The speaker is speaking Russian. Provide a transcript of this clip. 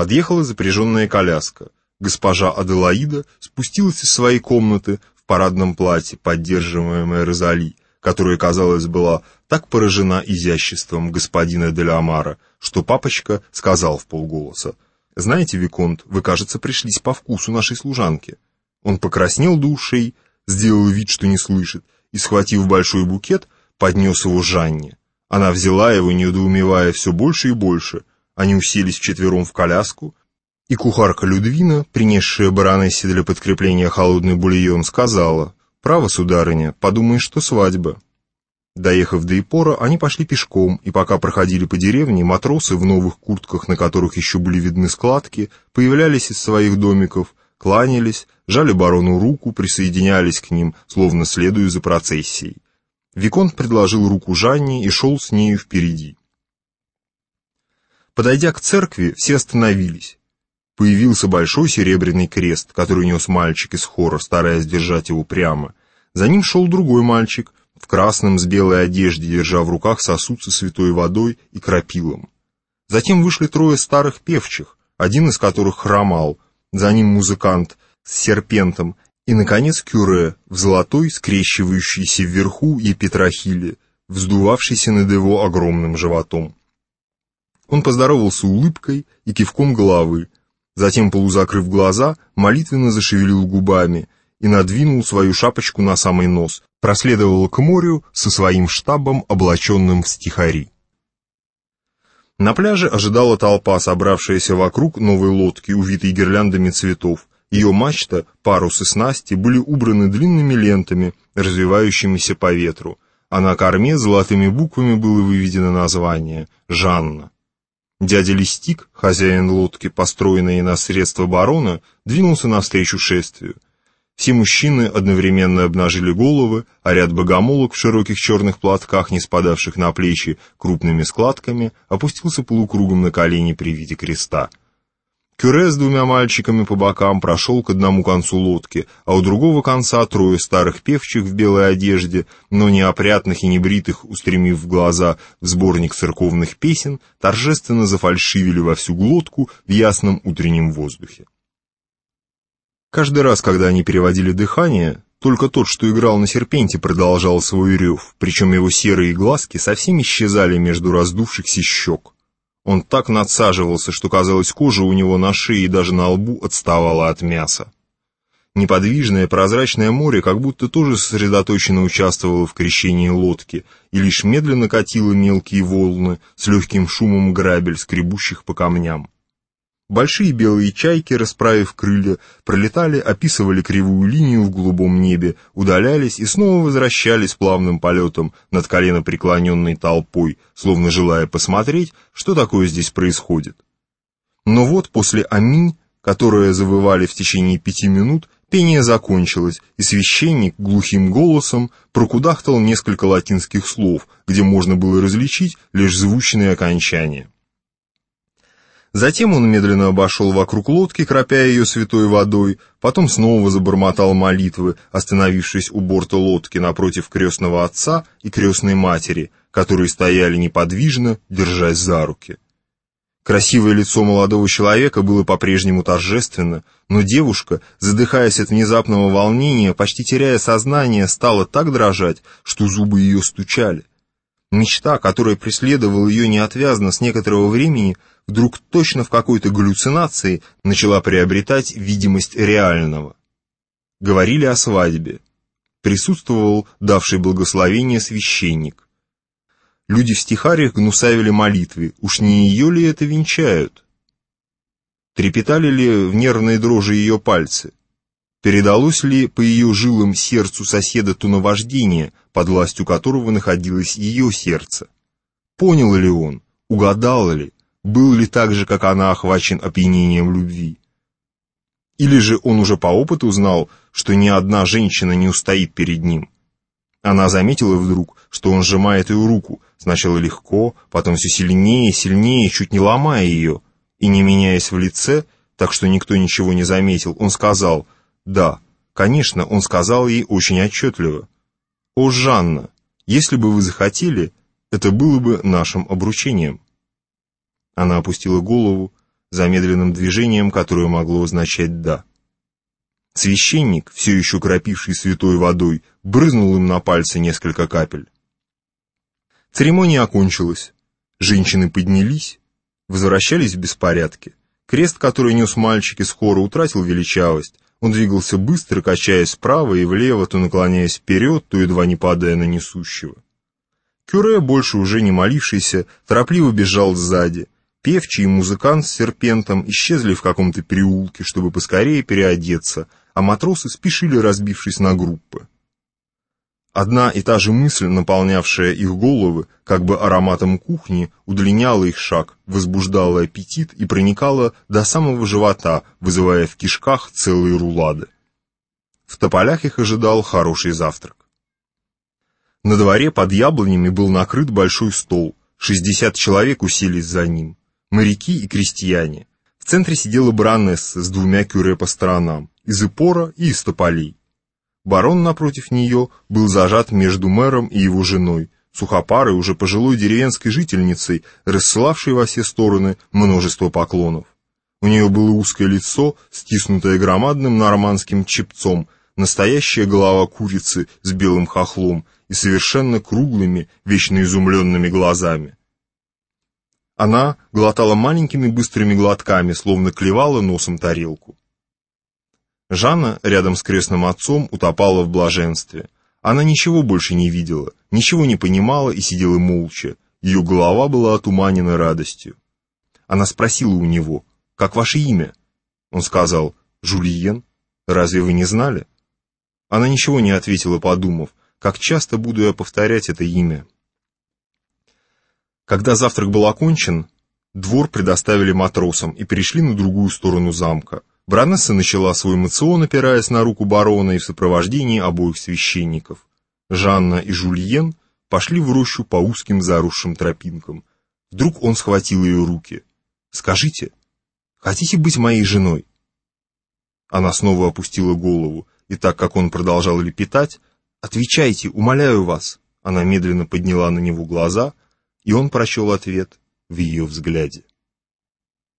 Подъехала запряженная коляска. Госпожа Аделаида спустилась из своей комнаты в парадном платье, поддерживаемая Розали, которая, казалось, была так поражена изяществом господина Делямара, что папочка сказал в полголоса, «Знаете, Виконт, вы, кажется, пришлись по вкусу нашей служанки». Он покраснел до ушей, сделал вид, что не слышит, и, схватив большой букет, поднес его Жанне. Она взяла его, недоумевая все больше и больше. Они уселись вчетвером в коляску, и кухарка Людвина, принесшая баронессе для подкрепления холодный бульон, сказала, «Право, сударыня, подумаешь, что свадьба». Доехав до Ипора, они пошли пешком, и пока проходили по деревне, матросы в новых куртках, на которых еще были видны складки, появлялись из своих домиков, кланялись, жали барону руку, присоединялись к ним, словно следуя за процессией. Виконт предложил руку Жанне и шел с нею впереди. Подойдя к церкви, все остановились. Появился большой серебряный крест, который нес мальчик из хора, стараясь держать его прямо. За ним шел другой мальчик, в красном с белой одежде, держа в руках сосуд со святой водой и крапилом. Затем вышли трое старых певчих, один из которых хромал, за ним музыкант с серпентом, и, наконец, кюре в золотой, скрещивающейся вверху и петрохиле, вздувавшийся над его огромным животом. Он поздоровался улыбкой и кивком головы, затем, полузакрыв глаза, молитвенно зашевелил губами и надвинул свою шапочку на самый нос, проследовал к морю со своим штабом, облаченным в стихари. На пляже ожидала толпа, собравшаяся вокруг новой лодки, увитой гирляндами цветов. Ее мачта, парус и снасти были убраны длинными лентами, развивающимися по ветру, а на корме золотыми буквами было выведено название «Жанна». Дядя Листик, хозяин лодки, построенной на средства барона, двинулся навстречу шествию. Все мужчины одновременно обнажили головы, а ряд богомолок в широких черных платках, не спадавших на плечи крупными складками, опустился полукругом на колени при виде креста. Кюре с двумя мальчиками по бокам прошел к одному концу лодки, а у другого конца трое старых певчих в белой одежде, но неопрятных и небритых, устремив в глаза в сборник церковных песен, торжественно зафальшивили во всю глотку в ясном утреннем воздухе. Каждый раз, когда они переводили дыхание, только тот, что играл на серпенте, продолжал свой рев, причем его серые глазки совсем исчезали между раздувшихся щек. Он так надсаживался, что, казалось, кожа у него на шее и даже на лбу отставала от мяса. Неподвижное прозрачное море как будто тоже сосредоточенно участвовало в крещении лодки и лишь медленно катило мелкие волны с легким шумом грабель, скребущих по камням. Большие белые чайки, расправив крылья, пролетали, описывали кривую линию в голубом небе, удалялись и снова возвращались плавным полетом над колено преклоненной толпой, словно желая посмотреть, что такое здесь происходит. Но вот после «Аминь», которое завывали в течение пяти минут, пение закончилось, и священник глухим голосом прокудахтал несколько латинских слов, где можно было различить лишь звучные окончания. Затем он медленно обошел вокруг лодки, кропя ее святой водой, потом снова забормотал молитвы, остановившись у борта лодки напротив крестного отца и крестной матери, которые стояли неподвижно, держась за руки. Красивое лицо молодого человека было по-прежнему торжественно, но девушка, задыхаясь от внезапного волнения, почти теряя сознание, стала так дрожать, что зубы ее стучали. Мечта, которая преследовала ее неотвязно с некоторого времени, вдруг точно в какой-то галлюцинации начала приобретать видимость реального. Говорили о свадьбе. Присутствовал давший благословение священник. Люди в стихариях гнусавили молитвы, уж не ее ли это венчают? Трепетали ли в нервной дрожи ее пальцы? Передалось ли по ее жилам сердцу соседа то наваждение, под властью которого находилось ее сердце? Понял ли он, угадал ли, был ли так же, как она, охвачен опьянением любви? Или же он уже по опыту узнал, что ни одна женщина не устоит перед ним? Она заметила вдруг, что он сжимает ее руку, сначала легко, потом все сильнее, сильнее, чуть не ломая ее, и не меняясь в лице, так что никто ничего не заметил, он сказал — да, конечно, он сказал ей очень отчетливо. «О, Жанна, если бы вы захотели, это было бы нашим обручением». Она опустила голову, замедленным движением, которое могло означать «да». Священник, все еще кропивший святой водой, брызнул им на пальцы несколько капель. Церемония окончилась. Женщины поднялись, возвращались в беспорядке. Крест, который нес мальчик из утратил величавость. Он двигался быстро, качаясь вправо и влево, то наклоняясь вперед, то едва не падая на несущего. Кюре, больше уже не молившийся, торопливо бежал сзади. Певчий и музыкант с серпентом исчезли в каком-то переулке, чтобы поскорее переодеться, а матросы спешили, разбившись на группы. Одна и та же мысль, наполнявшая их головы, как бы ароматом кухни, удлиняла их шаг, возбуждала аппетит и проникала до самого живота, вызывая в кишках целые рулады. В тополях их ожидал хороший завтрак. На дворе под яблонями был накрыт большой стол, шестьдесят человек уселись за ним, моряки и крестьяне. В центре сидела баронесса с двумя кюре по сторонам, из Ипора и из тополей. Барон напротив нее был зажат между мэром и его женой, сухопарой, уже пожилой деревенской жительницей, рассылавшей во все стороны множество поклонов. У нее было узкое лицо, стиснутое громадным нормандским чепцом, настоящая голова курицы с белым хохлом и совершенно круглыми, вечно изумленными глазами. Она глотала маленькими быстрыми глотками, словно клевала носом тарелку. Жанна рядом с крестным отцом утопала в блаженстве. Она ничего больше не видела, ничего не понимала и сидела молча. Ее голова была отуманена радостью. Она спросила у него, «Как ваше имя?» Он сказал, «Жульен. Разве вы не знали?» Она ничего не ответила, подумав, «Как часто буду я повторять это имя?» Когда завтрак был окончен, двор предоставили матросам и перешли на другую сторону замка. Бранесса начала свой мацион, опираясь на руку барона и в сопровождении обоих священников. Жанна и Жульен пошли в рощу по узким заросшим тропинкам. Вдруг он схватил ее руки. «Скажите, хотите быть моей женой?» Она снова опустила голову, и так как он продолжал лепетать, «Отвечайте, умоляю вас!» Она медленно подняла на него глаза, и он прочел ответ в ее взгляде.